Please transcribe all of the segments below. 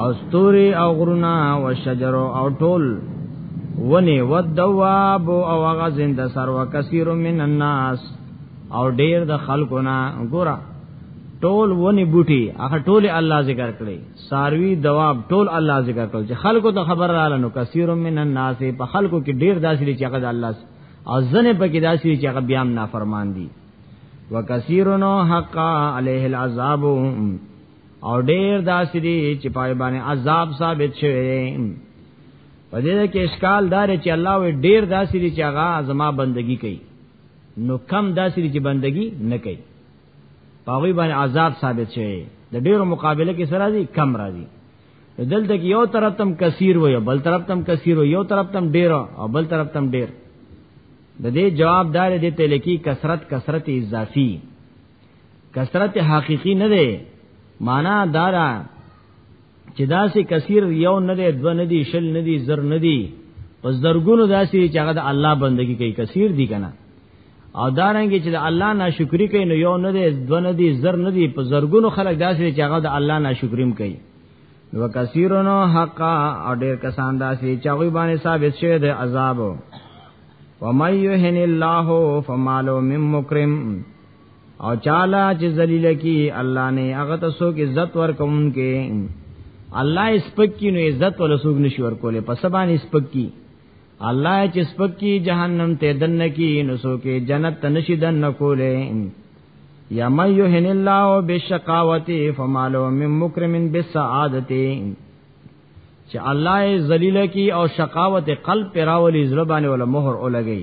او ستوري او غرونه او شجر او ټول ونی ودواب او هغه زند سر وکثیر من الناس او ډیر د خلقنا ګورا ټول ونی بوټي هغه ټول الله ذکر کړي ساروی دواب ټول الله ذکر کړي چې خلکو ته خبر رااله نو کثیر من الناس په خلکو کې ډیر داسې چې هغه د الله او ځنه په کې داسې چې هغه بیا نافرمان دي وکثیرن حق علیه العذاب او ډیر داسې دي چې پای باندې عذاب ثابت شوی دی په دې کې اشکال دار چې الله وی ډیر داسې دي چې هغه زما بندگی کوي نو کم داسې دي چې بندگی نه کوي پاغوی باندې عذاب ثابت شوی د ډیرو مقابله کې سره دي کم راځي دلته کې یو طرف تم کثیر وي بل طرف تم کثیر وي یو طرف تم ډیر او بل طرف تم ډیر د دې جواب دار دې ته لکی کثرت کثرت اضافي کثرت حقیقی نه دی معنا دا ده چې داسې کثیر یو نه دی دو نه دی شل نه دی زر نه دی پس درګونو داسې چې هغه د الله بندگی کوي کثیر دی کنه او دارنګي چې د الله ناشکری کوي نو یو نه دی دو نه دی زر نه دی په زرګونو خلک داسې چې هغه د الله ناشکریم کوي نو کثیرونو حق او ډیر کسان داسې چې هغه باندې ثابت شوی دی عذاب ومن یهن الله فمالو مم مکرم او چاله چې ذلیل کی الله نه هغه ته سو کې عزت ورکون کې الله سپک کی نو عزت ول سوګ نشي ورکولې په سبا نه سپک کی الله چې سپک کی جهنم ته دن کی نو سو کې جنت ته نشي دن کولې یا مَن یهن الله بالشقاوت فمالو من مکرم بالسعادت چې الله ذلیل کی او شقاوت قلب پراولی زړه باندې ولا مہر او لګی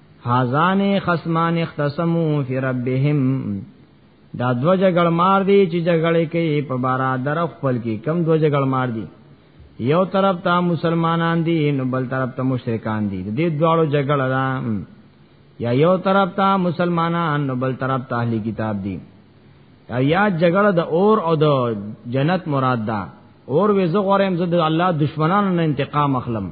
هازان خصمان اختصمو فی ربهم دا دو جګړ مار دی چې جګړې کوي په بارا در خپل کې کم دو جګړ مار دی یو طرف ته مسلمانان دي نو بل طرف ته مشرکان دي دې دواړو جګړه ده یا یو طرف ته مسلمانان نو بل طرف ته اهلی کتاب دي یا جګړه د اور او د جنت مراد ده اور وې زغورم زه د الله دشمنانو نه انتقام اخلم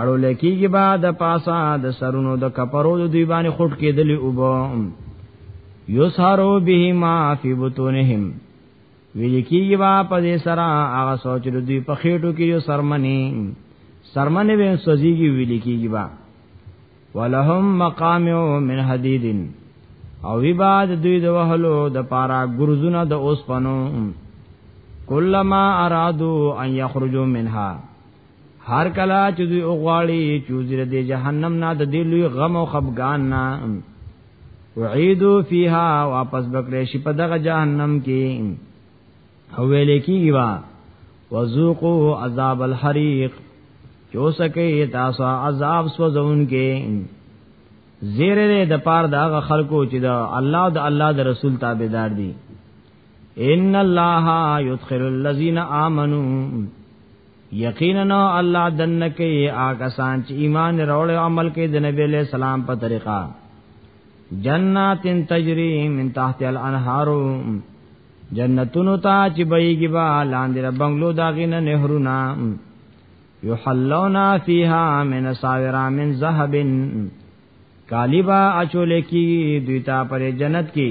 اړو لکیږي با د پاسا د سرونو د کپرو د دوی باندې خټ کېدلې او بو یسحرو به ما فی بطونهم ویل کیږي با په دې سره هغه سوچ د دوی په خېټو کې یو سرمنی سرمنی به سوزيږي ویل کیږي با ولهم مقام من حدید او وی بعد دوی د وهلو د پارا ګرزونه د اوس پنو کلما ارادو ان یخرجوا منها هر کلا چې دوی اوغواړي چې وزیر د جهنم نه د دې لوی غم او خفقان نه وعیدو فیها واپس بکړې شي په دغه جهنم کې او ویل کېږي وا وذوقوا عذاب الحریق جو سکے تاسو عذاب سوزون کې زیره د پار دا غ خلکو چې دا الله د الله د رسول تابعدار دي ان الله يدخل الذين امنوا یقینا الله دن کې آګه سان چې ایمان راوړ او عمل کې د نبی له سلام په طریقه جنات تجری من تحت الانهار جنتونو ته چې بېږي با لاندې د بنگلو داغې نه نهرونه یحلونا فیها من ساورا من ذهب کالیبا اچولې کی دوی ته پر جنت کې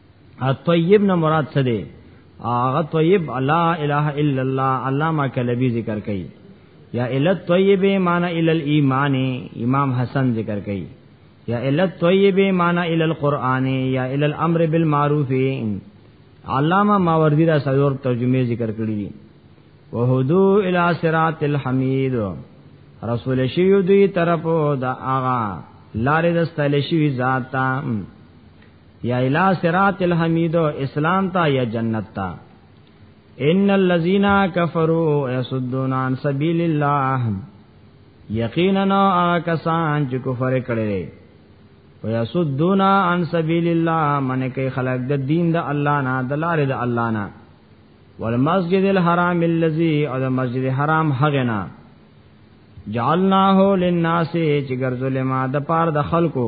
الطيب نه مراد څه دی هغه طيب لا اله الا الله علامه کلبي ذکر کوي یا ال الطيب معنی ال الايمان امام حسن ذکر کوي یا ال الطيب معنی ال القران یا ال الامر بالمعروف علامہ ماوردی را سلور ترجمه ذکر کړی دي وهدو الى صراط الحمید رسول شیو دوی طرف دا آغا لارې د ستل شي ذات یا الی صراط الحمید اسلام تا یا جنت تا ان الذين كفروا يصدون عن سبيل الله یقینا کسان چې کفر کړي او يصدون عن سبيل الله من کې خلق د دین د الله نه د لارې د الله نه والمسجد الحرام الذي او د مسجد حرام هغه نه جعلناه للناس چې ګرځول ما د پاره د خلکو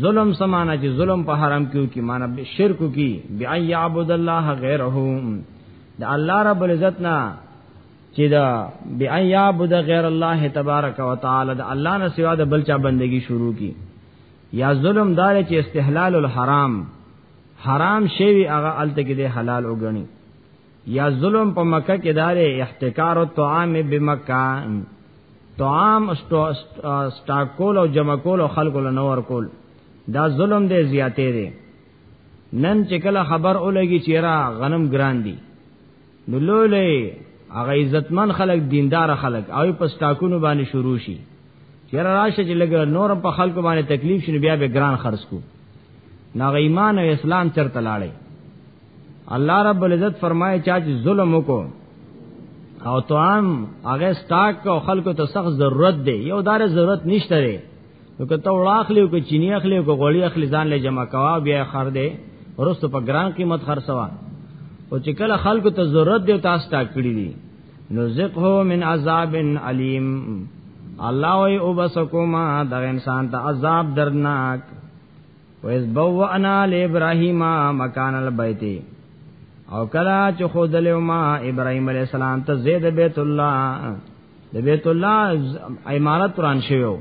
ظلم سمانا چې ظلم په حرام کیو کی معنا به شرک کی بیا یعبد الله غیره د الله رب العزت نه چې دا بیا یعبد غیر الله تبارک وتعالى د الله نه سوا د بلچا بندگی شروع کی یا ظلم دار چې استحلال الحرام حرام شی هغه الته کې د حلال وګڼي یا ظلم په مکه کې دار احتکار او طعام بمکه طعام سټاکول او جمع کول او خلکو له نور کول دا ظلم دی زیاتې دی نن چې کله خبر اولګي چې را غنم ګران دي نو لولې هغه عزتمن خلک دیندار خلک او په سټاکونو باندې شروع شي چې راشه چې لګ نور په خلکو باندې تکلیف شنو بیا به ګران خرج کو ناغه ایمان او اسلام چرته لاړی الله رب العزت فرمایي چا چې ظلم وکړو او توام هغه سٹاک او خلکو ته سخت ضرورت دی یو دار ضرورت نشته دی نو که ته وړاخلی او که چینی اخلی او که غوړی اخلی ځان له جمع کوا بیا خر دی ورستو په ګران قیمت خرڅوا او چې کله خلکو ته ضرورت دی تاسو تا کړی دی نو ذقه من عذاب علیم الله وی او بسکو ما د انسان ته عذاب درناک وَإِذْ بَوَّأْنَا لِإِبْرَاهِيمَ مَكَانَ الْبَيْتِ او کلا چې خود له ما ابراهيم عليه السلام ته زید بیت الله د بیت الله عمارت قران شویو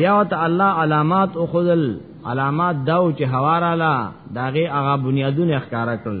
بیا ته الله علامات او خذل علامات داو چې حواراله داغه هغه بنیادونه ښکارا کړل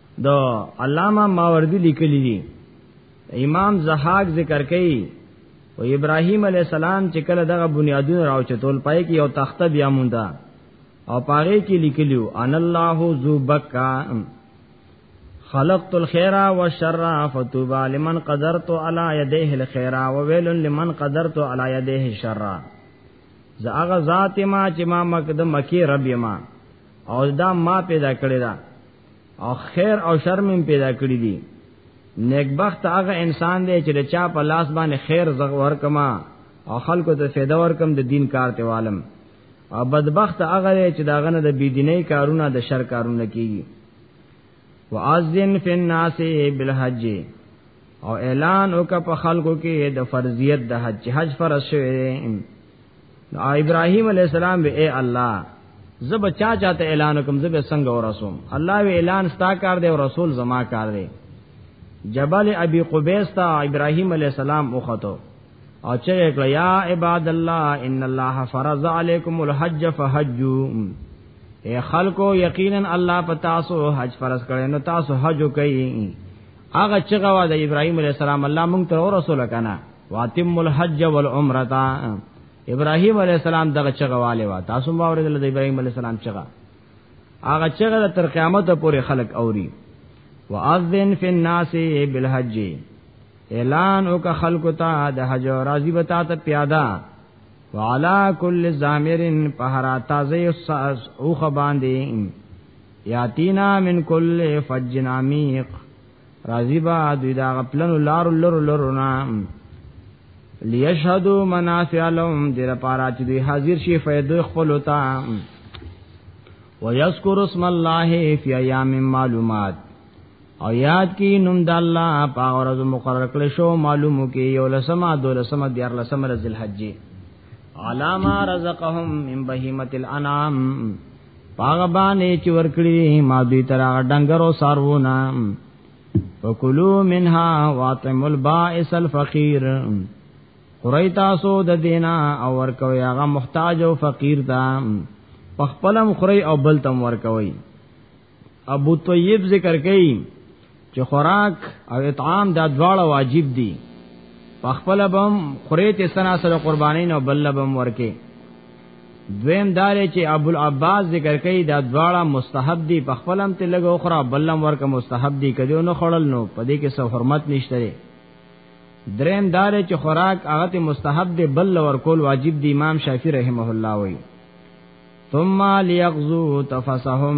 د علامه ماوردی لیکلی دی امام زهاق ذکر کوي او ابراهیم علی السلام چې کله دغه بنیادونه راوچتول پای کې یو تخته بیا مونږه او پاره کې لیکلیو ان الله ذو بکا خلقت الخير والشر فتوبى لمن قدرت على يديه الخير وويل لمن قدرت على يديه الشر زه هغه ذات ما چې ما مکه د مکی رب ما او دا ما پیدا کړی دا او خیر او شر مې پیدا کړی دي نیکبخت هغه انسان دی چې د چا په لاس باندې خیر زغ ورکما او خلکو ته فایده ورکم د دین کار ته عالم او بدبخت هغه دی چې داغه نه د بيدینۍ کارونه د شر کارونه کیږي واذن فی الناس بالحج او اعلان وک په خلکو کې د فرضیت د حج حج فرض شوی ابراهيم عليه السلام به اے الله زب چا چاته اعلان کوم زب څنګه ورسوم الله وی اعلان ستا کار دی او رسول زما کار دی جبل ابي قبيس تا ابراهيم عليه السلام وختو او چې کړه یا عباد الله ان الله فرض عليكم الحج فحجوا اے خلکو یقینا الله پتا سو حج فرض کړي نو تاسو حج کوي هغه چې غوا د ابراهيم عليه السلام الله مونږ ته رسول کنا واتم الحج والعمره ابراهيم عليه السلام دغه چغواله وا تاسو ما اوریدل د ابراهيم عليه السلام چغه هغه چغه تر قیامت پورې خلق اوري واذن فی الناس بالحج اعلان وک خلق ته د حج راضی بتا ته پیادا وعلى كل زامر پهرا تازه او خبان دي یاتینا من کل فجنامیق راضی با دوی دا غپلن لار لر لرنا لیشهدو منافع لهم دې لپاره چې دوی حاضر شي فائدې خپل وتا ويذكر اسم الله في ايام معلومات او یاد کی نوم د الله په ورځ مقرر کړ شو معلومو کې یو لسمه دو لسمه دیار لسمه ذل حج علامه رزقهم من بهیمه الانام پاغه باندې چې ورکړي ما دوی تر هغه ډنګرو سارونه فکلو منها واطعم البائس الفقير خوري تاسو د دینا او ورکوي هغه محتاج او فقیر ته پخپلم خوري او بل تم ورکوي ابو طیب ذکر کوي چې خوراک او اطعام دا دواړه واجب دي په خپل بم خریت سنا سره قرباني نه بل بم ورکه دویم دار چې ابو العباس ذکر کوي دا دواړه مستحب دي په خپلم ته لګو اخرى بلم ورکه مستحب دي کدیو نه خړل نو پدې کې سو حرمت نشته دریم دار چې خوراک هغه ته مستحب دي بل ور کول واجب دي امام شافعي رحمه الله وایي ثم ليغزو تفسهم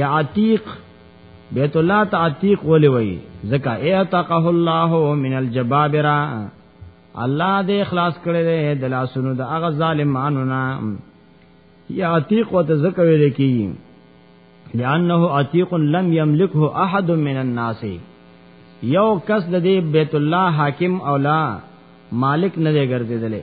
یا عتیق بیت الله ته عتیق ولې وای زکه اعتقه الله من الجبابرا الله دې اخلاص کړي دې د لاسونو د هغه ظالمانو نه یا عتیق وته زکه ویل کی لانه عتیق لم یملکه احد من الناس یو کس د دې بیت الله حاکم اولا مالک نه دی ګرځیدلی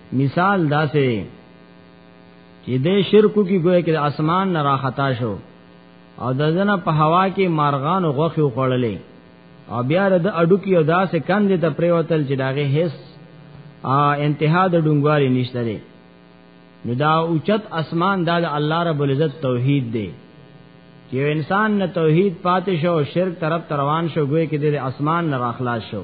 مثال داسې چې د شرکو کې ګویا کې د اسمان نه راختا شو او د زنه په هوا کې مارغان او غوخي وخړلې او بیا د اډو کې او داسې کندې ته پریوتل چې داغه هیڅ انتها د ډونګوالي نشته دی نو دا اوچت اسمان دا د الله رب العزت توحید دی چې انسان نه توحید پاتې شو شرک طرف روان شو ګویا کې د اسمان نه راخلاص شو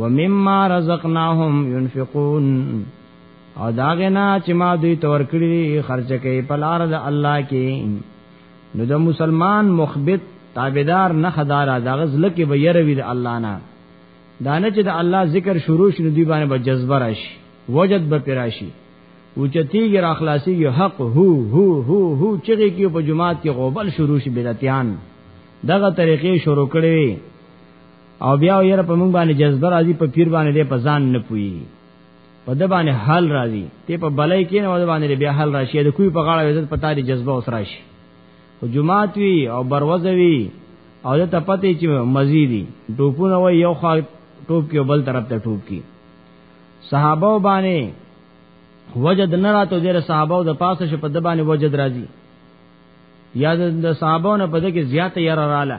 ومما رزقناهم ينفقون او دا غنا چې ما دوی تور کړی خرچ کوي په لار د الله کې نو د مسلمان مخبت تابعدار نه خدارا دا غزل کې به يروي د الله نه دانه چې د الله ذکر شروع شنو دی باندې به جذبه راشي وجد به پراشي اوچتیږي را خلاصيږي حق هو هو هو هو چغې کې په جماعت کې غوبل شروع شي بدعتيان دغه طریقې شروع کړې او بیا یې په موږ باندې جذبه راځي په پیر باندې دې په ځان نه پوي په د باندې حل راځي ته په بلای کې نه ود باندې بیا حل راشي د کوی په غاړه وزت پتا دې جذبه اوس راشي او جمعات وی او بروزه وی او د تپته چې مزيدي ټوپونه وای یو خوا ټوپ کې بل طرف ته ټوپ کې صحابه باندې وجد نه راتو دیر صحابه د پاسه شپ د باندې وجد راځي یا د صحابه نه پد کې زیات یاره رااله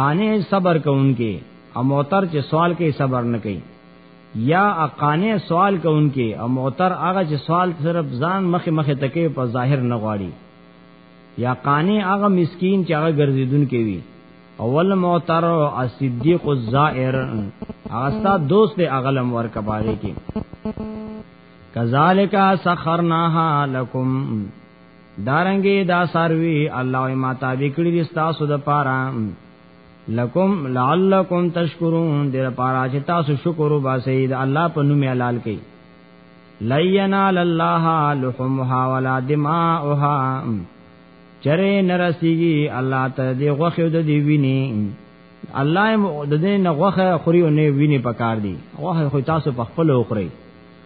قانع صبر کوونکې او موتر چې سوال کوي صبر نه کوي یا قانع سوال کوونکې او موتر هغه چې سوال صرف ځان مخه مخه تکي په ظاهر نه غواړي یا قانع هغه مسکین چې هغه ګرځیدون کوي اول موتر او صدیق الزائر هغه ستا دوست دی هغه لم ورکه پاره کې کذالک سخرناها لکم دارنګي دا ساروي الله ما تابع کړی دي تاسو د پاره لکم لعلکم تشکرون د پاره چې تاسو شکر وباسئ د الله په نوم حلال کړئ لینا لله لحمها ولا دماؤها چرې نرسیږي الله ته دی غوخه د دی ویني الله د دې نه غوخه خوري او نه ویني پکار دي غوخه خو تاسو په خپل وخوري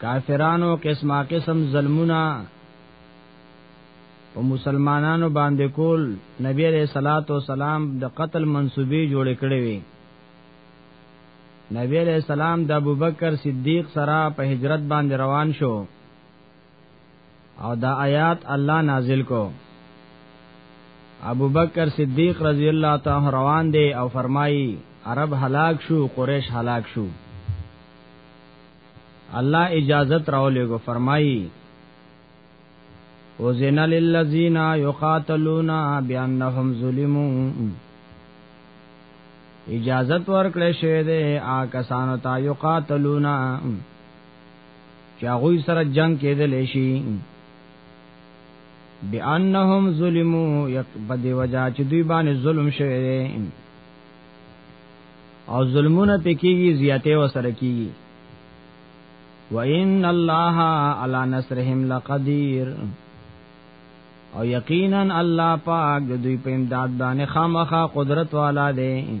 کافرانو قسمه قسم ظلمونه په مسلمانانو باندې کول نبی عليه صلوات و سلام د قتل منسوبي جوړ کړي وي نبی عليه السلام د ابوبکر صدیق سره په هجرت باندې روان شو او دا آیات الله نازل کو ابو بکر صدیق رضی الله تعالی روان دی او فرمایي عرب هلاک شو قریش هلاک شو الله اجازت راولېګو فرمایي وزن للذین یقاتلون بانهم ظلموا اجازت ورکړې شوې ده آ کسانو ته یقاتلون چې هغه سره جنگ کېدل شي بانهم ظلمو یک بدی وجا چې دوی باندې ظلم شوی دی او ظلمونه پکېږي زیاته و سره کیږي وان الله علی نصرهم لقدیر او یقینا الله پاک د دوی په امداد باندې خامخا قدرت والا دی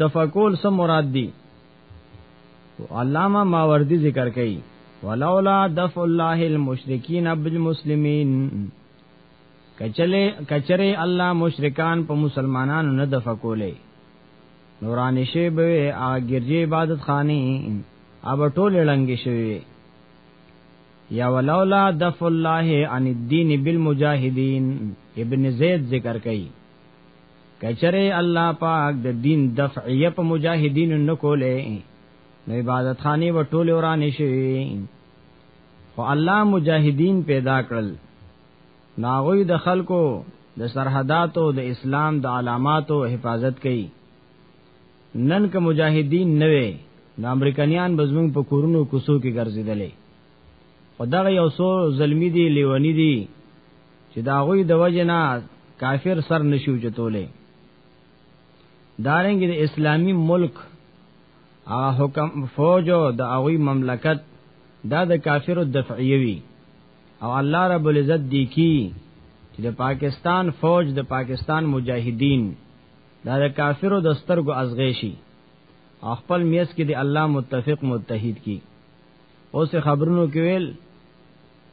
دفقول سم مراد دی علامہ ماوردی ذکر کئی ولولا دفع الله المشرکین بالمسلمین کچله کچره الله مشرکان په مسلمانانو نه دفع کولې نورانی شی به هغه ګرځي عبادت خانی اب ټول لنګ شوی یا ولولا دفع الله عن الدین بالمجاهدین ابن زید ذکر کئی کچره الله پاک د دین دفعیه په مجاهدین نکولې نو عبادت خانه و ټول وران شي خو الله مجاهدین پیدا کړل ناغوی د خلکو د سرحداتو د اسلام د علاماتو حفاظت کوي نن که مجاهدین نه وي نو امریکایان بزمن په کورونو کوسو کې ګرځیدلې خدای یو سو ظلمی دی لیونی دی چې دا غوی د وجنا کافر سر نشو چتولې دارنګ د اسلامی ملک هغه حکم فوج او د هغه مملکت دا د کافرو دفعیه وی او الله رب العزت دی کی چې د پاکستان فوج د پاکستان مجاهدین دا د کافرو د سترګو ازغیشي خپل میس کې د الله متفق متحد کی اوس خبرونو کې ویل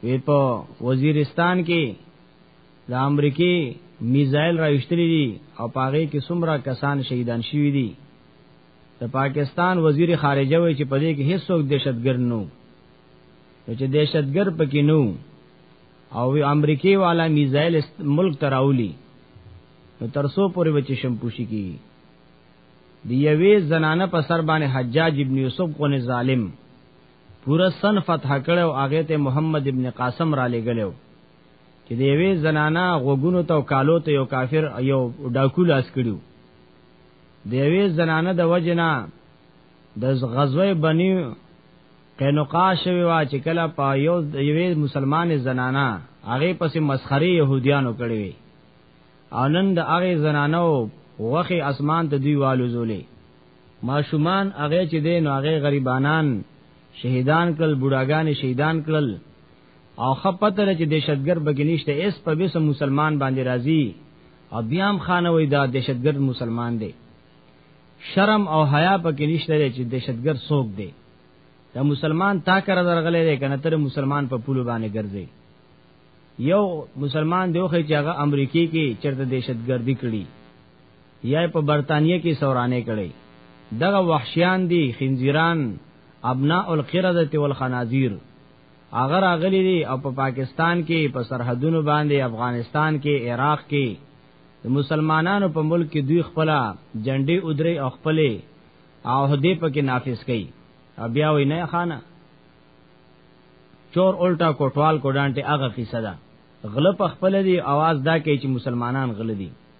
وی په وزیرستان کې د امریکای میزایل راوښتلې دي او پاغه کې څومره کسان شهیدان شوي دي د پاکستان وزیر خارجه وی چې په دې کې هیڅوک دهشتګر نو چې دهشتګر پکې نو او وی امریکای والا میزایل ملک تراولی نو ترسو پورې وچې شم پوشي کی دی یوې زنانه په سر باندې حجاج ابن یوسف کو ظالم پورا سن فتح کړ او هغه ته محمد ابن قاسم را لګلو چې دی وی زنانا غوګونو ته کالو ته یو کافر یو ډاکو لاس کړیو دی وی زنانا د وجنا د غزوه بنی قینقا شوی وا چې کله په یو یوې مسلمان زنانا هغه پسې مسخري يهوديانو کړی وي انن د هغه زنانو وخه اسمان ته دی والو زولې ماشومان هغه چې دین او هغه غریبانان شهیدان کړل بوډاګان شهیدان کړل او خپتره چې دهشتګر بګنيشته اس په وسه مسلمان باندې راضي او بیا هم خانوي دا دهشتګر مسلمان دی شرم او حیا پکې نشته چې دهشتګر څوک دی دا مسلمان تا کر درغلې دی کنه تر مسلمان په پولو باندې ګرځي یو مسلمان دیوخه چې هغه امریکای کې چرته دهشتګردي کړي یا په برتانیې کې سورانه کړي دغه وحشیان دي خنزیران ابناء القرده والخنازیر هغه راغلي دي او په پا پاکستان کې په سرحدونو باندې افغانستان کې عراق کې د مسلمانانو په ملک کې دوی خپل جنډي ادري او خپل او هدي په کې نافذ کړي او بیا وې نه خانه چور الټا کوټوال کوډانټه هغه قصه ده غلپ خپل دي आवाज دا کوي چې مسلمانان غل دي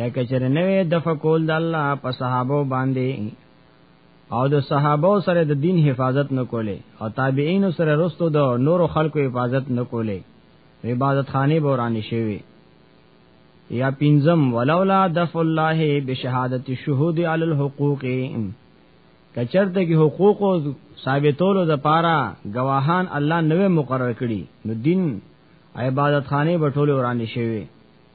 یا کچره نوې د فقول د الله په صحابه باندې او د صحابه سره د دین حفاظت نکوله او تابعین سره رستو د نور خلکو حفاظت نکوله عبادت خانه بورانی شوی یا پینزم ولولا دف الله بشهادت الشهود علی الحقوق کچرته کې حقوق ثابتولو د پاره گواهان الله نوې مقرر کړي نو دین عبادت خانه بټول ورانی شوی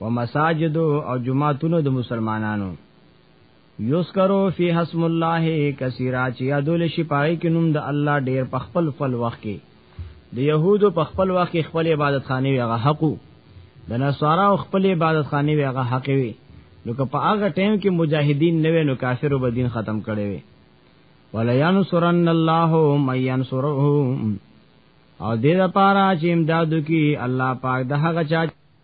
و مساجد او جمعاتونو د مسلمانانو یذکرو فی حسم الله کثیرا چې یادول شي پای کې نوم د الله ډیر په خپل خپل وخت کې د یهودو په خپل وخت کې خپل عبادت خانه وی هغه حقو د نصارا او خپل عبادت خانه وی هغه حق وی نو که په هغه ټیم کې مجاهدین نه وي نو کافرو به دین ختم کړي وي ولا ینصرن الله من ینصره او دې لپاره چې امدادو کې الله پاک د هغه چا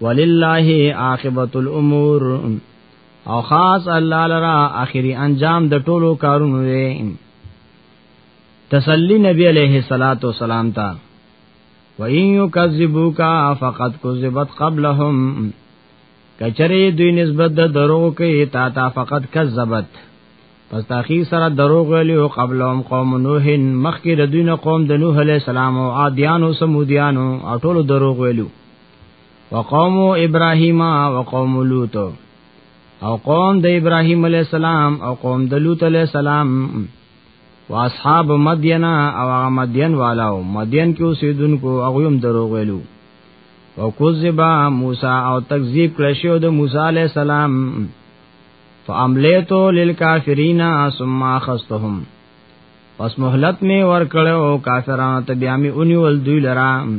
ولله عاقبت الامور او خاص الله لرا اخري انجام د ټولو کارونو دی تسلی نبی علیہ الصلات والسلام تا وَإِن يُكَذِّبُوكَ فَقَدْ كُذِّبَتْ قَبْلَهُمْ کچره دوی نسبت د درو کې تا تا فقط کذبت پس تاخی سره درو غلی او قبلهم قوم نوح مخکې د دوی نه قوم د نوح علی السلام او عادیانو سمودیانو او ټولو درو غلیو وقوم ابراهیم وقوم لوط او قوم د ابراهیم علی السلام او قوم د لوط علی السلام واصحاب مدین او هغه مدین والاو مدین کې اوسیدونکو هغه هم دروغ ویلو او کذبا موسی او تکذیب کړی شو د موسی علی السلام فاملیتو للکافرین ثم اخذتهم پس مهلت می ور کړو کافرانو ته بیا می اونیول دوی لرام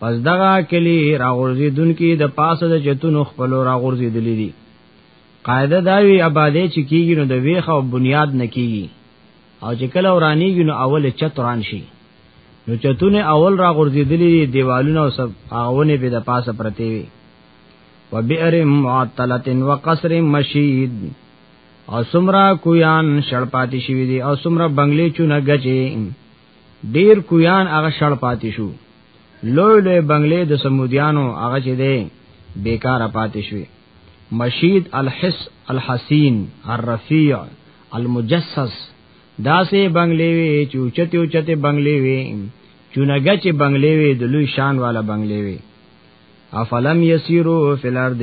پس دغه کلی راغورځي دونکي د پاسه د چتونو خپل راغورځي دلی دي قاعده داوی آبادې چې کیږي نو د ویخ او بنیاد نه کیږي او چې کله ورانیږي نو اول چت وران شي نو چتونه اول را غورځېدلې دي دیوالونه او سب هغهونه به د پاسه پرتی وي وبئر معطله وقصر مشید او سمرا کویان شړپاتی شوی دي او سمرا بنگلې چونه گچې ډیر کویان هغه شړ پاتې شو لوی لوی بنگلې د سمودیانو هغه چې دی بیکار پاتې شوی مشید الحس الحسین الرفیع المجسس داسې بنگلې وی چې اوچته اوچته بنگلې وی چونګه چې بنگلې وی د لوی شان والا بنگلې وی افلم یسیرو فی الارض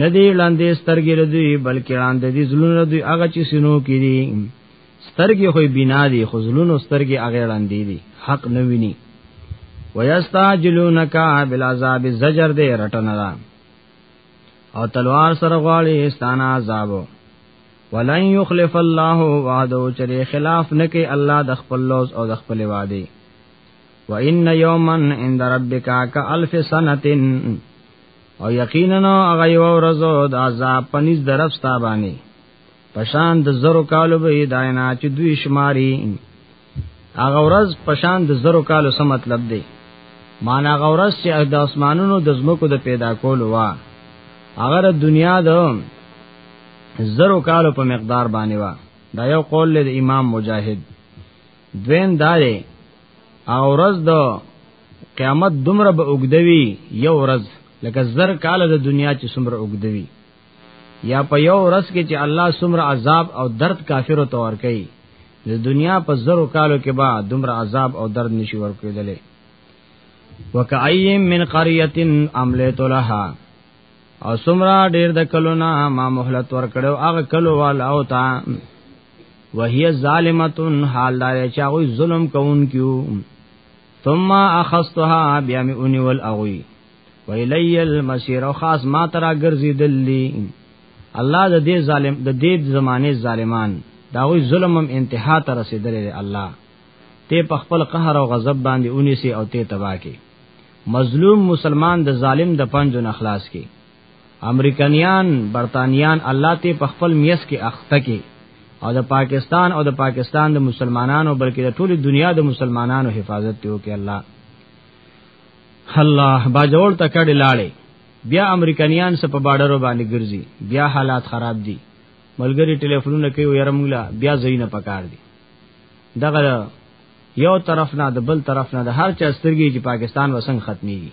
ندی لاندې سترګې ردوي بلکې لاندې دي زلون ردوي هغه چې سينو کې دي سترګې خو بنا دي خو زلون سترګې هغه لاندې دي حق نه ویني ويستعجلونك بالعذاب زجر دې رټنه ده او تلوار سره غواړي استانه عذاب ولن يخلف الله وعده چرې خلاف نکي الله د خپل لوز او د خپل وعده وان يوما عند ربك كالف سنه او یقینا هغه یو ورځ د عذاب پنځ درف ستا باندې پشان د زرو کالو به داینا چې دوی شماري هغه ورځ پشان د زرو کالو څه مطلب دی معنا هغه ورځ چې د اسمانونو د زمکو د پیدا کولو وا هغه د دنیا د زرو کالو په مقدار باندې وا دا یو قول له امام مجاهد دویم داري او ورځ د قیامت دومره به اوګدوي یو ورځ لکه زر کال د دنیا چې څومره اوګدوي یا په یو ورځ کې چې الله څومره عذاب او درد کافرو ته ور کوي د دنیا په زرو کالو کې به دومره عذاب او درد نشي ور کېدلې وکایم من قريه عملت لها او سمرا ډیر د کلونا ما مهلت ور کړو هغه کلو والا او تا وهي ظالمتون حال دار چا غوي ظلم کوونکیو ثم اخذتها بیا می اونی ول اغوی ویلی المسیر او خاص ما ترا ګرځي دلی الله د دې ظالم د دې زمانه ظالمان دا وی ظلم هم انتها ته رسیدلی الله ته په خپل قهر او غضب باندې اونی سي او ته تبا کی مظلوم مسلمان د ظالم د پنجو نه خلاص کی امریکایان برتانیان الله ته په خپل میس کې اخته کې او د پاکستان او د پاکستان د مسلمانانو بلکې د ټولې دنیا د مسلمانانو حفاظت ته وکړي الله الله با جوړ تکړه لاړې بیا امریکایان سپ بارډر باندې ګرځي بیا حالات خراب دي ملګری ټلیفونونه کوي یاره موږ لا بیا زینه پکار دي دغه یو طرف نه د بل طرف نه د هر چا سترګې چې پاکستان وسنګ ختميږي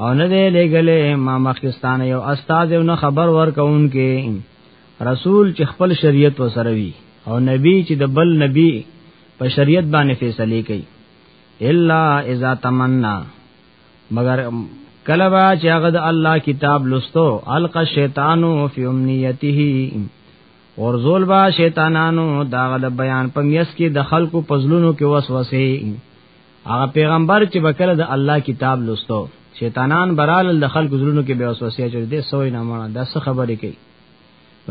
او نه دی لګلې ما مخکستان یو استاد یو نه خبر ورکون کې رسول چې خپل شریعت وسره وی او نبی چې د بل نبی په شریعت باندې فیصله کوي الا اذا تمنا مگر کله با چې هغه د الله کتاب لستو الق شیطانو فی امنیته ورزول با شیطانانو داغه بیان په میس کې د خلکو پزلونو کې وسوسه هغه پیغمبر چې بکره د الله کتاب لوستو شیطانان برال د خلق زړونو کې به وسوسه چي دې سوې نه مړه دا څه خبرې کوي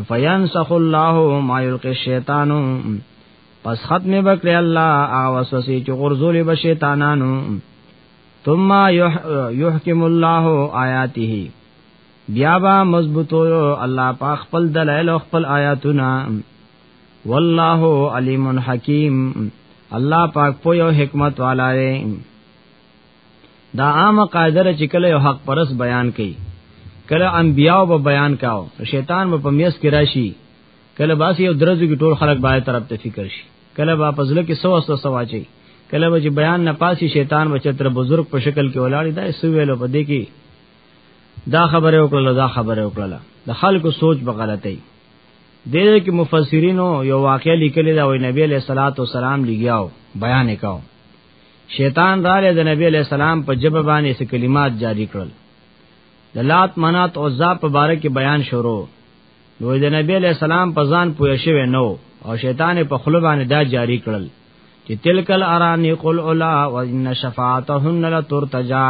فینسخ الله ما یلقي الشیطان پس ختم بکړي الله هغه وسوسه چې غرزول به شیطانانو ثم يحكم الله آیاته بیا با مضبوطو الله پاک خپل دلایل او خپل آیاتونه والله علیم حکیم الله پاک په یو حکمت والا دی دا عام قاعده چې کله یو حق پرس بیان کړي کله انبیاو به بیان کاو شیطان به په میس کې راشي کله باس یو درځو کې ټول خلک باید طرف ته فکر شي کله با پزله کې سو استو سواچي کله به چې بیان نه پاسي شیطان به چتر بزرگ په شکل کې ولاړی دا سو ویلو په دې کې دا خبره وکړه دا خبره وکړه د خلکو سوچ به غلطه دغه کې مفسرینو یو واقعې لیکلی دا وی نبی علیہ الصلوۃ والسلام لګیاو بیان وکاو شیطان را له د نبی علیہ السلام په جبه باندې څه کلمات جاری کړل د لات منات او ذا په باره کې بیان شروع نو د نبی علیہ السلام په ځان پوه شوی نو او شیطان په خلو باندې دا جاری کړل چې تلکل ارانی قل اولا وان شفاعتهن لترتجا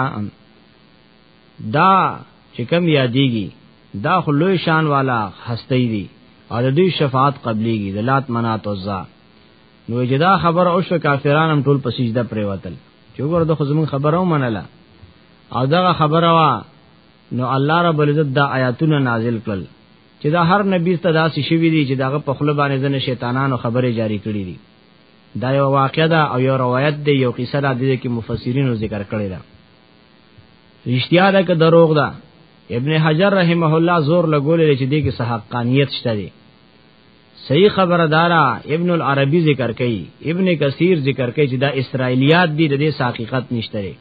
دا چې کم یادېږي دا خو لوی شان والا هستی دي او د دوی شفاعت قبليږي د لات منات عزا نو جدا خبر او شو کافران هم ټول په سجده پریوتل چې وګوره د خزمون خبره ومنله او دغه خبره وا نو الله رب العزت دا آیاتونه نازل کړل چې دا هر نبی ته داسې شوی دی چې داغه په خله باندې ځنه شیطانانو خبره جاری کړې دي دا یو واقعه ده او یو روایت دی یو قصه ده د کې مفسرینو ذکر کړی ده رشتیا ده که دروغ ده ابن حجر رحمه الله زور لګولې چې دې کې صحقانیت شته دی صحیح خبره دارا ابن العربی ذکر کوي ابن کثیر ذکر کوي چې دا اسرایلیات دي د دې حقیقت نشته دی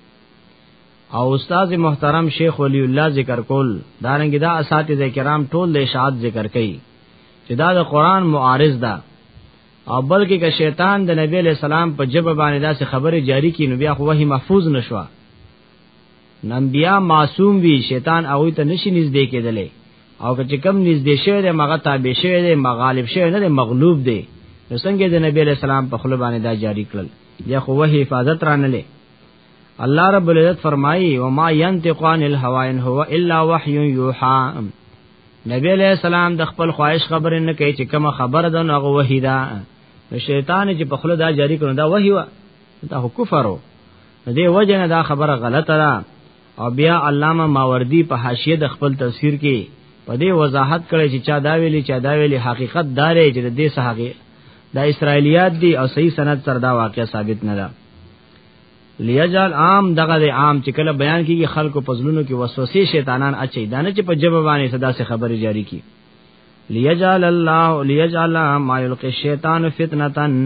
او استاد محترم شیخ ولی الله ذکر کول دارنګ دا اساتذه کرام ټول د اشاعت ذکر کوي چې دا د قران معارض ده او بلکې که شیطان د نبی علی السلام په جبه باندې داسې خبره جاری کړي نو بیا خو وحی محفوظ نشوه نبیا معصوم وی شیطان هغه ته نشي نږدې کېدلې او که کم نږدې شوی دی مغه تابع شوی دی مغالب شوی نه دی مغلوب دی نو څنګه د نبی علی السلام په خلبانه دا جاری کړل یا خو وحی حفاظت رانه لې الله رب العزت فرمایي و ما ينطق عن الهوى ان هو الا وحي يوحى نبی علیہ السلام د خپل خواهش خبره نه کوي چې کوم خبره ده نو هغه وحی ده نو شیطان چې په خله دا جاری کړو دا وحی و دا کفر و دې وجه نه دا خبره غلطه ده او بیا علامه ماوردی په حاشیه د خپل تفسیر کې په دې وضاحت کړي چې چا دا ویلي چا دا ویلي حقیقت دارې چې د دې صحابه دا اسرایلیات دي او صحیح سند سره دا واقعیا ثابت نه ده لیجال عام دغه د عام چې کله بیان کیږي خلکو پزلونو کې وسوسه شیطانان اچي دانه چې په جبه باندې صدا سے خبرې جاری کی لیجال الله لیجال ما یلقی الشیطان فتنتن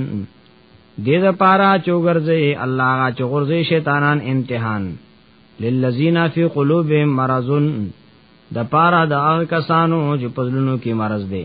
دې د پارا چوغرځي الله غا چوغرځي شیطانان امتحان للذین فی قلوبهم مرض د پارا د هغه کسانو چې پزلونو کې مرض دی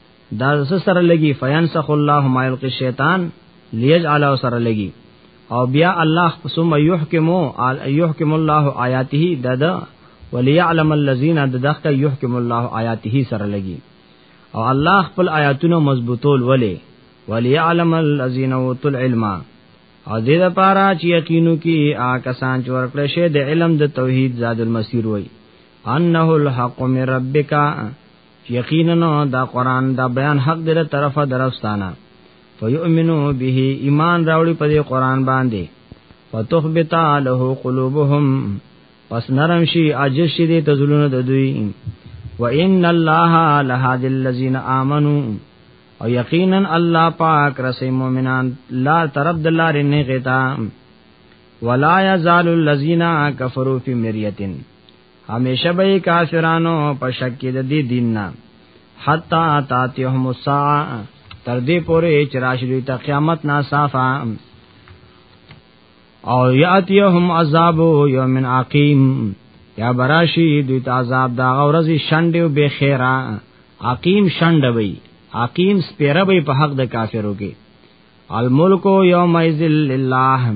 دا سره لګي فینسخ الله ما یلقي شیطان لیجعل سره لګي او بیا الله ثم یحکمو یحکم الله آیاته ددا وليعلم الذين ددخ یحکم الله آیاته سره لګي او الله خپل آیاتونو مضبوطول ولې وليعلم الذين اوتل علم او دې لپاره چې یقینو کې آ کسان چې ورکړې شه د علم د توحید زاد المسیر وای انه الحق من ربک یقینا دا قران دا بیان حق دی له طرفه درستانه فیؤمنو به ایمان راوړي په دې قران باندې فتخبت له قلوبهم پس نرم شي عاجز شي دې تزلون د دوی وان الله لهاد الذين امنوا او یقینا الله پاک رسې مؤمنان لا طرف د لارې نه غتا ولا یزال الذين كفروا في مريه همیشه به کافرانو په شک کې د دې دین نه حتا تاتهم الساعه تر دې پورې چې راشي ته قیامت ناصافه او یاتیهم عذاب یوم عقیم یا براشی دوی ته عذاب دا غورزی شنډ او به خیره عقیم شنډ وی عقیم سپیره وی په حق د کافرو کې الملک یوم ذل لله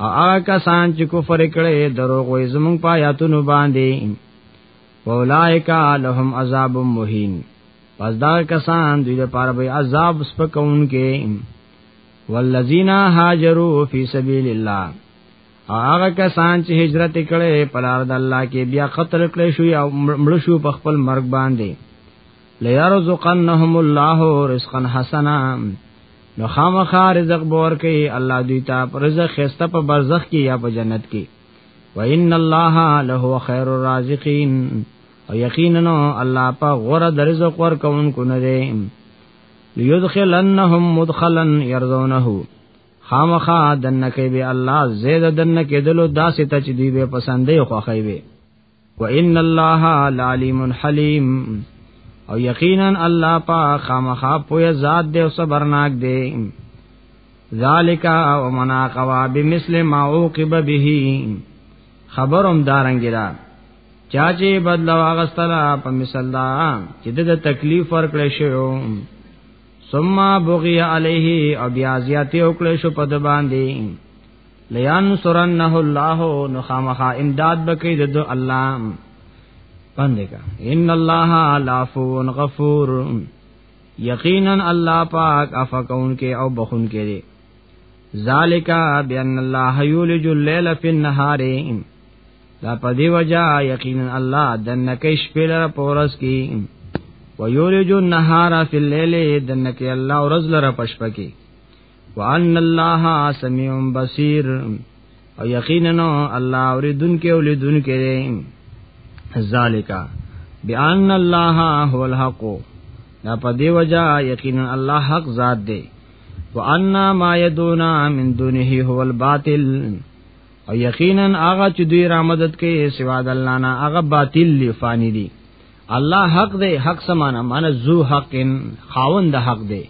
هغه کسان چې کفر کړي دروغ وي زمونږ په آیاتونو باندې اولائک لهم عذاب مهین پس دا کسان دوی لپاره به عذاب سپکون کې والذین هاجروا فی سبیل الله هغه کسان چې هجرت کړي په لار د الله کې بیا قتل کړي شو یا مړ شو په خپل مرګ باندې ليرزقنهم الله رزقا حسنا نو خامخا رزق بور کوي الله دوی ته رزق خسته په برزخ کې یا په جنت کې و ان الله له خیر الرازقین او یقینا الله په غره د رزق ور کوونکو نه دی ليدخلنهم مدخلا يرضونه خامخا دنکې به الله زید دنکې دلو داسې ته چې دی به پسندې خوخې وي وان الله علیم حلیم او یقینا الله پا خامخا پوی ذات دی او صبرناک دی ذالک او منا قوا بمثل ما عوقب به خبرم دارنګی دا چا چې بدل واغستلا په مثال دا چې د تکلیف ورکړې شو ثم بغي عليه او بیا زیاتې وکړې شو په د باندې لینصرنه الله نو خامخا امداد بکې د الله باندې کا ان الله علافو غفور یقینا الله پاک افقون کې او بخون کې دی ذالک بان الله یولج الليل فی النهار دا په دی وجہ یقینا الله د نکې شپې لپاره پورس کې ویولج النهار فی الليل د نکې الله ورځ لپاره پشپکې وان الله سميع بصير او یقینا الله اوریدونکو او لیدونکو دی ذالکا بان الله هو الحق دا په دی وجہ یقینا الله حق ذات دی وان ما يدونا من دونه هو الباطل او یقینا هغه چې دوی را مدد کوي سوا د الله نه هغه باطل دی فانی دی الله حق دی حق سمانه معنی ذو حقن خاوند حق دی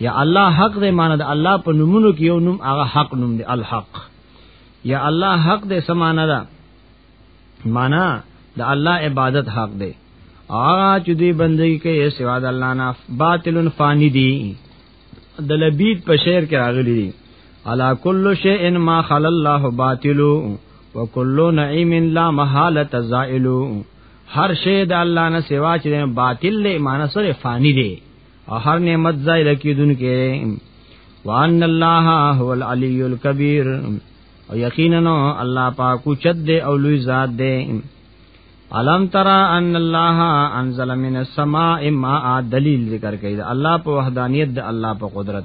یا الله حق دې معنی د الله په نومونو کې یو نوم هغه حق نوم دی الحق یا الله حق دې سمانه ده معنا د الله عبادت حق دی هغه چې دې بندګي کوي سوا د الله نه باطل فانی دی د لبید په شعر کې راغلی دی علا کل شیء ما خل الله باطل وکل نعیم لا محاله زائل هر شی د الله نه سوا چې باطل له معنی سره فانی دی او هر نعمت ځای لکیدونکې وان الله هو العلی الکبیر او یقینا الله پاک چد دے او لوی ذات دے علم ترى ان الله انزل من السماء ماء دلیل ذکر کړي الله په وحدانیت د الله په قدرت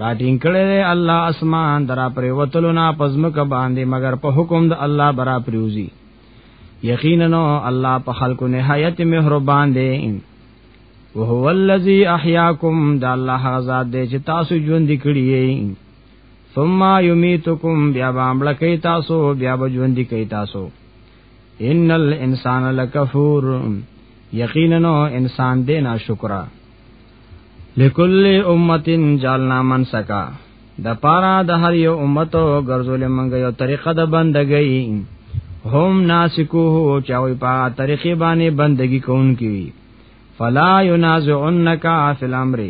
را ټینګ کړی دی الله اسمان درا پرې وتلو نه پزمک باندې مگر په حکم د الله برا پریوزی یقینا الله په خلکو نهایت مهربان دی وهو الذی احیاکم دا الله غزاد دی چې تاسو ژوند کړی ثم یمیتکم بیا بامړه کوي تاسو بیا به ژوند کوي تاسو ان الانسان لکفور یقینا انسان دې ناشکرا لکل امتن جالنا من سکا د پارا د هر یو امتو ګرځول منګ یو طریقه د بندګۍ هم ناسکو هو چاوي پا طریقې باندې بندګي کوونکی فلا ينازعنك في الامر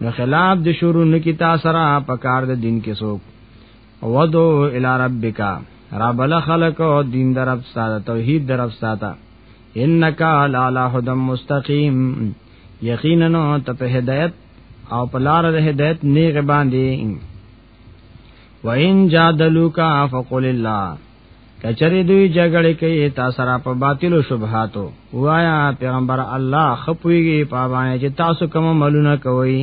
نو خلاف د شروع نکتا سره پکار د دین کې سوک ودو الی ربک ربل خلق او دین درب ساده توحید درب ساده انک علی هدى مستقیم یقینا ته په هدایت او په لار د هدایت نیغه باندې وین جادلوکا فقل الله کچری دوی جګړه کوي تاسو را په باطلو شبهاتو وایا پیغمبر الله خپويږي په باندې چې تاسو کوم ملونه کوي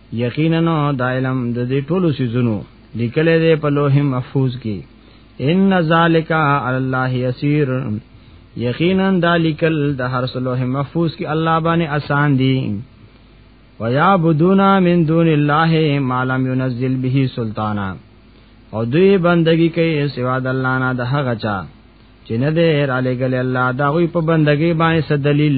یقینا دا علم د دې ټولو سيزونو لیکل دی په لوح محفوظ کې ان ذالک علی الله یسیر یقینا دا لیکل د هر لوح محفوظ کې الله باندې آسان دی ويعبدون من دون الله ما لم ينزل به سلطانا او دوی بندگی کوي سوا د الله نه د هغه چا چې نه دی را لګل الله دا غوي په بندگی باندې څه دلیل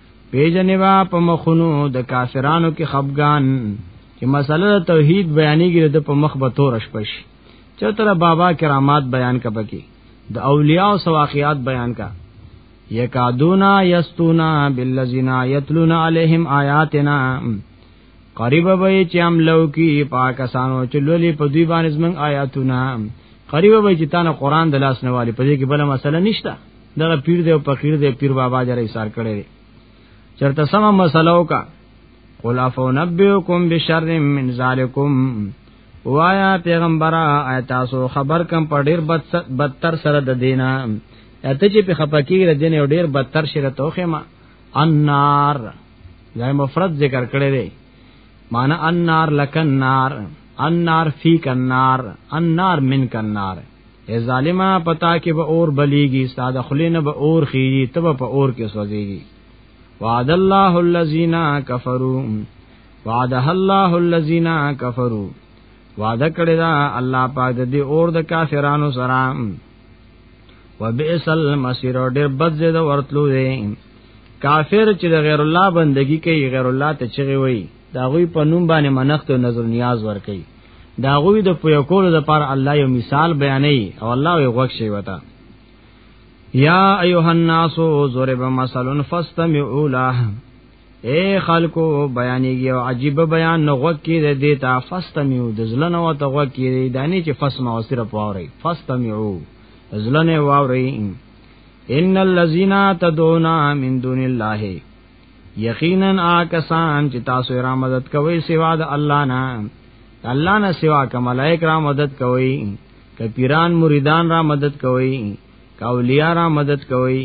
پیجنې وا په مخونو د کافرانو کې خفغان چې مسله توحید بیانېږي د په مخ به تور شپش چتر بابا کرامات بیان کا پکې د اولیاء او سواقیات بیان کا یکادونا یستونا بالذین یتلون علیہم آیاتنا قریب به چې هم لو کې پاکستانو چې لولې په دوی باندې زمنګ آیاتونه قریب به چې تانه قران د لاس نه والی په دې کې بل مسله نشته دغه پیر دی او فقیر دی پیر بابا جره ایثار کړی دی چرته سم مسله وکا قل افنبئکم بشر من ذالکم وایا پیغمبره آیا تاسو خبر کم په ډیر بدتر سره د دینا اته چې په خپکی د دین ډیر بدتر شره توخه ما النار ځای مفرد ذکر کړی دی معنی النار لک النار النار فیک النار النار منک النار ای ظالما پتا کې به اور بلیږي استاد خلینه به اور خيږي تب په اور کې سوځيږي وعد الله الذين كفروا وعده الله الذين كفروا وعده کړی دا الله پاک دې اور د کافرانو سره وبئس المصير ډېر بد زید ورتلو دی کافر چې د غیر الله بندگی کوي غیر الله ته چغي وي دا غوي په نوم باندې منښت او نظر نیاز ور کوي دا غوي د پویا کولو د پر الله یو مثال بیانې او الله یې غوښ شي وتا یا ایها الناس ضرب مثلا فاستمعوا له اے خلکو بیانېږي او عجیب بیان نه غوږ کې د دې ته فاستمیو د ځلنه او ته غوږ کې دی دانی چې فسمع او صرف واوري فاستمیو ځلنه واوري ان الذين تدعون من دون الله یقینا آکسان چې تاسو را مدد کوي سوا د الله نه الله نه سوا کوم ملائک را مدد کوي کپیران مریدان را مدد کوي کاولیا را مدد کوي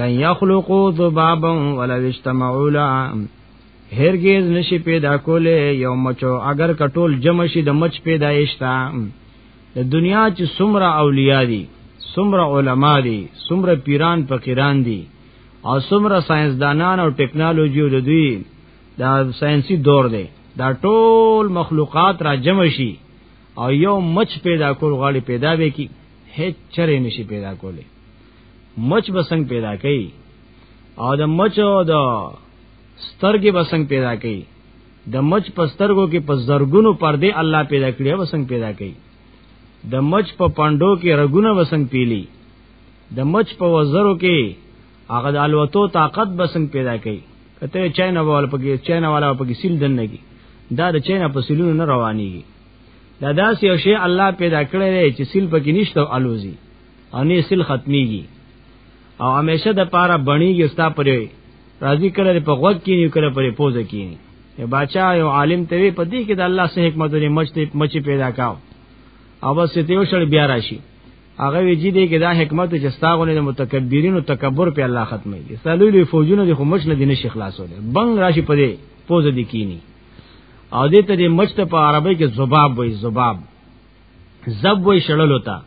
لن یخلقو ذبابا ولو اجتمعوا له هرگز نشي پیدا کوله یو مچو اگر کټول جمع شي د مچ پیدایش تا د دنیا چې سمره اولیاء دي سمره علما دي سمره پیران فقیران دي او سمره ساينسدانان او ټکنالوژي د دوی دا ساينسي دور دی دا ټول مخلوقات را جمع شي او یو مچ پیدا کول غاړي پیدا به کی هیڅ چره نشي پیدا کوله مچ بسنګ پیدا کوي او د مچ او د سترګې بسنګ پیدا کوي د مچ په سترګو کې په زرګونو پردې الله پیدا کړی بسنګ پیدا کوي د مچ په پاندو کې رګونه بسنګ پیلي د مچ په وزرو کې هغه د الوتو طاقت بسنګ پیدا کوي کته چاینا وال پکې چاینا والا پکې سیل دنګي دا د چاینا په سیلونو نه روانيږي دا داسې یو شی الله پیدا کړی دی چې سیل پکې نشته الوزي او نه سل ختميږي او همیشه د پاره بڼیږي ستا پرې راضی کړه په غوږ کې نه کړه پرې پوزه کې نه بچا یو عالم ته په دې کې د الله سه حکمت لري مچته مچ پیدا کاو او بس ته یو شړ بیا راشي هغه ویجی دی کې دا حکمت چې ستاغونه د متکبرین او تکبر په الله ختمه دي سالوی فوجونه د خمش نه دینه شیخ خلاصول بنګ راشي پدې پوز دي کینی او دې ته د مچ ته په عربی کې زباب وای زباب زب وی شړلو تا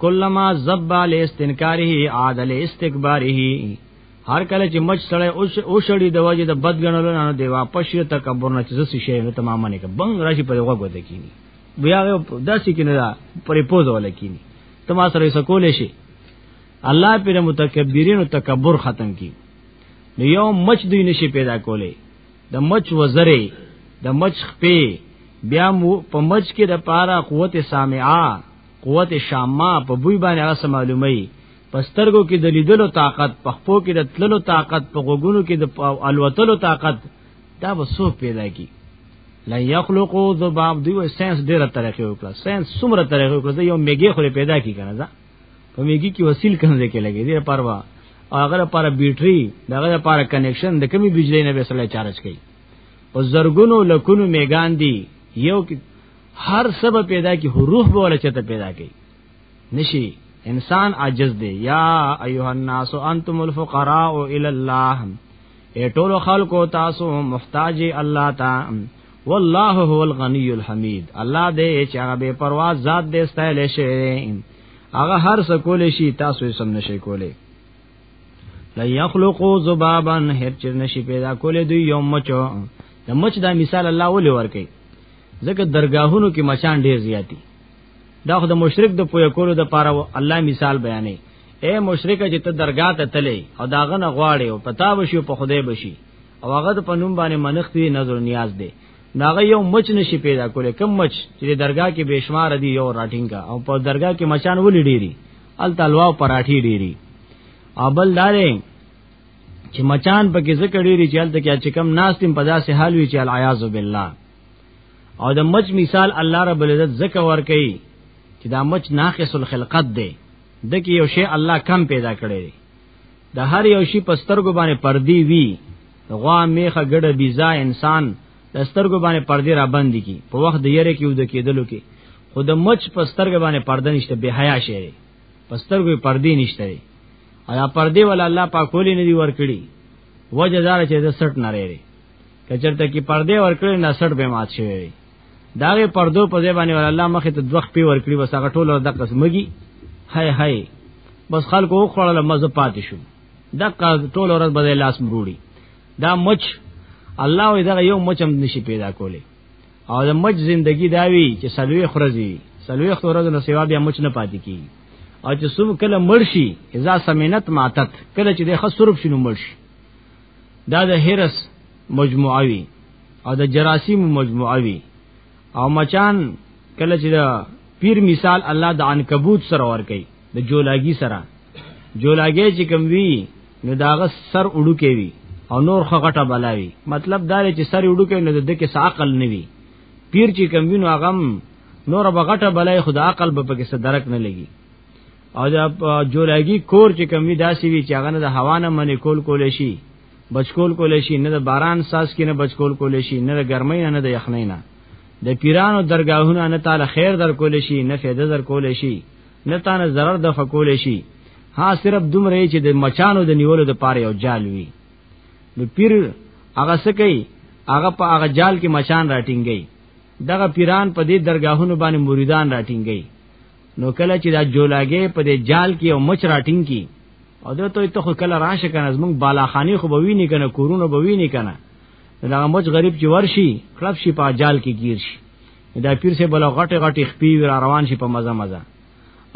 کلما زب علی استنکاره عاد علی استکباره هر کله چې مچ سړی او شړی د وجه د بد غنلو نه دی واپس شي تکبر نه چې زسي شي نو تمام نه ک بنګ راشي په یوه غوته کینی بیا داسې کینه دا پرې پوز ولا کینی تما سره سکول شي الله پر متکبرین او تکبر ختم کی نو یو مچ دوی نشي پیدا کولای د مچ وزره د مچ خپې بیا مو په مچ کې د پاره قوت سامعه قوت شامه په بوی باندې هغه معلومي پسترګو کې د لیدلو طاقت په خپو کې د تللو طاقت په غوګونو کې د الوتلو طاقت دا به سو پیدا کی لا یخلقو ذباب دی و ساينس ډیره ترقی وکړه ساينس څومره ترقی وکړه یو میګه خو پیدا کی کنه په میګي کې وسیل کوم ځای کې لګي دی پروا هغه لپاره بیټری دغه لپاره کنکشن د کمی بجلی نه به سره چارج کوي او زرګونو لکونو میګان دی یو هر سبب پیدا کی روح به ولا چته پیدا کی نشي انسان عاجز دی یا ایها الناس انتم الفقراء الى الله اے ټول خلکو تاسو محتاج الله تعالی والله هو الغنی الحمید الله دې چې هغه بے پروا ذات دې ستایل شي هغه هر څه کول شي تاسو یې سم نشي کولای لا یخلقو ذبابا هر چر نشي پیدا کولای دوی یو مچو د مچ دا مثال الله ولې ورکي ځکه درگاهونو کې مچان ډیر زیاتی دا خو د مشرک د پویا کولو د پاره الله مثال بیانې اے مشرک چې ته درگاه ته تلې او داغه نه غواړې او پتا وشي په خوده بشي او هغه په نوم باندې منښت وی نظر نیاز دی ناغه یو مچ نشي پیدا کولای کم مچ چې درگاه کې بشمار دی یو راټینګه او په درگاه کې مچان ولې ډیری ال تلوا پراټی ډیری ابل دارې چې مچان پکې ذکر ډیری چې الته کې چې کم ناستم په داسې حال وی چې العیاذ بالله او د مچ مثال الله رب العزت زکه ور کوي چې دا مچ ناقص الخلقت دی دکې یو شی الله کم پیدا کړی دی د هر یو شي پسترګو باندې پردي وی غوا میخه ګډه بيزا انسان د سترګو باندې پردي را باندې کی په وخت د یره کې ود کېدلو کې خو د مچ پسترګو باندې پرده نشته به حیا شي پسترګو پردي نشته ایا پردي ول الله پاک ولې نه دی ور کړی وجه دار چې د سټ نه لري کچرته کې پردې ورکړې نه سټ به مات شي دا غي پردو په ځای باندې الله مخه ته دوخ پی ورکړي بس هغه ټول د قسمګي هاي هاي بس خلکو خوړل مزه پاتې شو دغه ټول ورځ به لاس مروړي دا مچ الله وي دا یو مچ هم نشي پیدا کولی او د مچ زندگی داوي چې سلوي خرزي سلوي خرز نو سیوا بیا مچ نه پاتې کی او چې سم کله مرشي اذا سمینت ماتت کله چې د خسرب شنو مرشي دا د هرس مجموعه وی او د جراثیم مجموعه وی او مچان کله چې دا پیر مثال الله د عنکبوت سره ور کوي د جولاګي سره جولاګي چې کم وی نو داغه سر اډو کې وی او نور خغټه بلاوي مطلب دا چې سر اډو کې نو د کې عقل نه وی پیر چې کم وی نو هغه نور بغټه بلای خدا عقل به پکې صدرک نه لګي او دا جوړاګي کور چې کمی داسي وي چې هغه نه د هوا نه منې کول کول شي بچکول کول شي نه د باران ساس کې نه بچکول کول شي نه د ګرمۍ نه د یخنۍ نه د پیرانو درگاهونه نه تعالی خیر در کول شي نه فایده در کول شي نه تعالی zarar د فکول شي ها صرف دومره چې د مچانو د نیولو د پاره یو جال وي نو پیر هغه سکی هغه په هغه جال کې مچان راټینګي دغه پیران په دې درگاهونو باندې مریدان راټینګي نو کله چې دا جولاګې په دې جال کې او مچ راټینګ کی او دا ته ته کله راشه کنه زمونږ بالاخانی خو به ویني کنه کورونه به ویني کنه دا مچ غریب چې ورشي کلب شي په جال کې گیر شي دا پیر سه بل غټه غټه خپی را روان شي په مزه مزه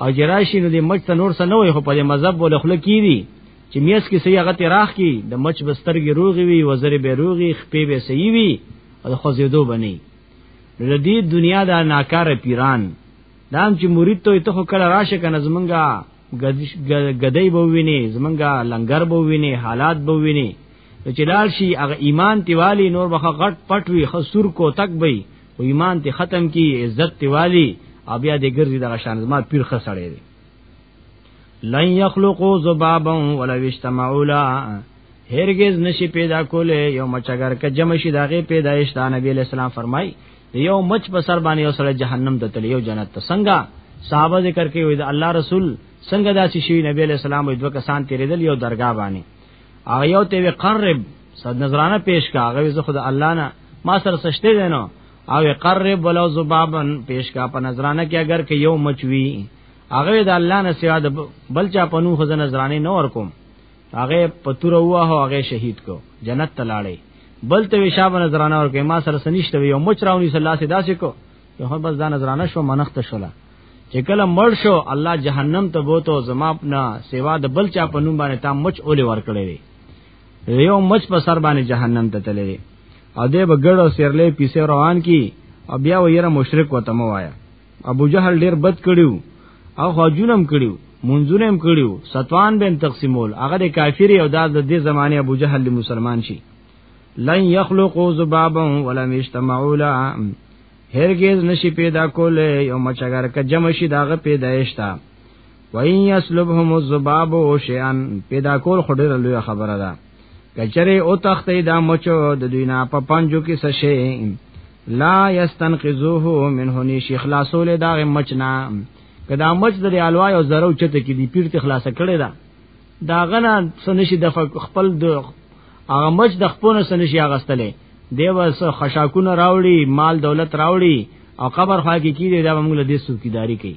او جراشی نو دې مچ ته نور څه نه وي خو په دې مذهب ول خلک کیدی چې میاس کې سي هغه تراخ کی د مچ بسترګي روغي وي وزر به روغي خپې به سي وي او خزیدو بني ردی دنیا دا ناکار پیران دام چې مرید ته ته کله راشه کنه زمونږه غدای به ویني زمونږه لنګر به ویني حالات به ویني چې لال شي هغه ایمان تیوالی نور بخه غټ پټ وي خسور کو تک وي او ایمان ته ختم کی عزت تیوالی او بیا دې ګرځي دغه شان زما پیر خسړې دي لن یخلقو ذبابا ولو اجتمعوا لا هرگز نشي پیدا کوله یو مچګر ک جمع شي داغه پیدایش دا نبی علیہ السلام فرمای یو مچ په سر باندې یو سره جهنم ته تل یو جنت ته څنګه صحابه ذکر کوي وي الله رسول څنګه داسې شي نبی علیہ السلام دوه کسان تیرېدل یو درگاه باندې هغه یو ته قرب صد نظرانه پیش کا هغه زه خود الله نه ما سره سشته دینو او قرب ولو زبابن پیش کا په نظرانه کې اگر کې یو مچوي هغه د الله نه سوا د بل چا په نوم خزنه زرانه نه ور کوم هغه پتور هوا هغه شهید کو جنت تلاړي بل ته وشاب نظرانه ور کوي ما سره سنشت وي او مچراوني صلی الله سي داسې کو یو بس دا نظرانه شو منخت شولا چې کله مړ شو الله جهنم ته بوته زما نه سیوا د بل چا په نوم باندې تا مچ اولې ور کړې یو مچ په سر باندې جهنم ته تللی او دې بغړو سیرلې پیسې روان کی او بیا ویره مشرک وته موایا ابو جهل ډیر بد کړیو او خواجونم کړیو منځونه هم کړیو ستوان بن تقسیمول هغه د کافری او د دې زمانه ابو جهل مسلمان شي لن یخلقوا ذبابا ولا یجتمعوا لا هرگز نشي پیدا کولای یو مچګر ک جمع شي داغه پیدایشتا وَإِن يَسْلُبْهُمُ الذُّبَابُ شَيْئًا پیدا کول خډره لوی خبره ده کچره او تختې دا مچو د دوی نه په پنجو کې سشه لا یستنقذوه منه نشي خلاصول دا مچنا کدا مچ د الوا او زرو چته کې دی پیرته خلاص کړي دا دا غنا سنشي د خپل د هغه مچ د خپل سنشي اغستلې دیو سو خشاکونه راوړي مال دولت راوړي او قبر خوا کې کیږي دا موږ له دې سوکیداری کوي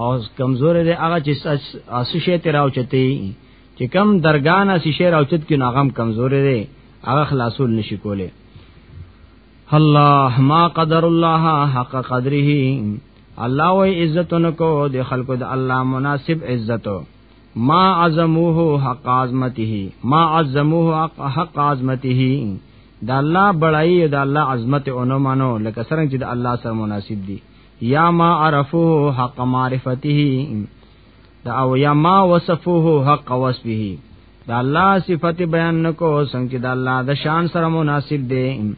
او کمزور دی هغه چې اسو شی تیر او چتی چې کم درګان اسو شی او چت کې ناغم کمزور دی هغه خلاصول نشي کوله الله ما قدر الله حق قدره الله و عزت نکو د خلکو د الله مناسب عزت ما عظموه حق عظمته ما عظموه حق عظمته د الله بڑای د الله عظمت اونو مانو لکه څنګه چې د الله سره مناسب دي یا ما عرفوه حق معرفته دا او یا ما وصفوه حق وصفه دا الله صفت بیان نکو څنګه دا الله د شان سره مناسب دی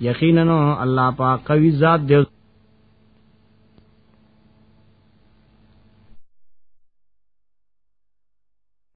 یقینا الله پاک قوی ذات دی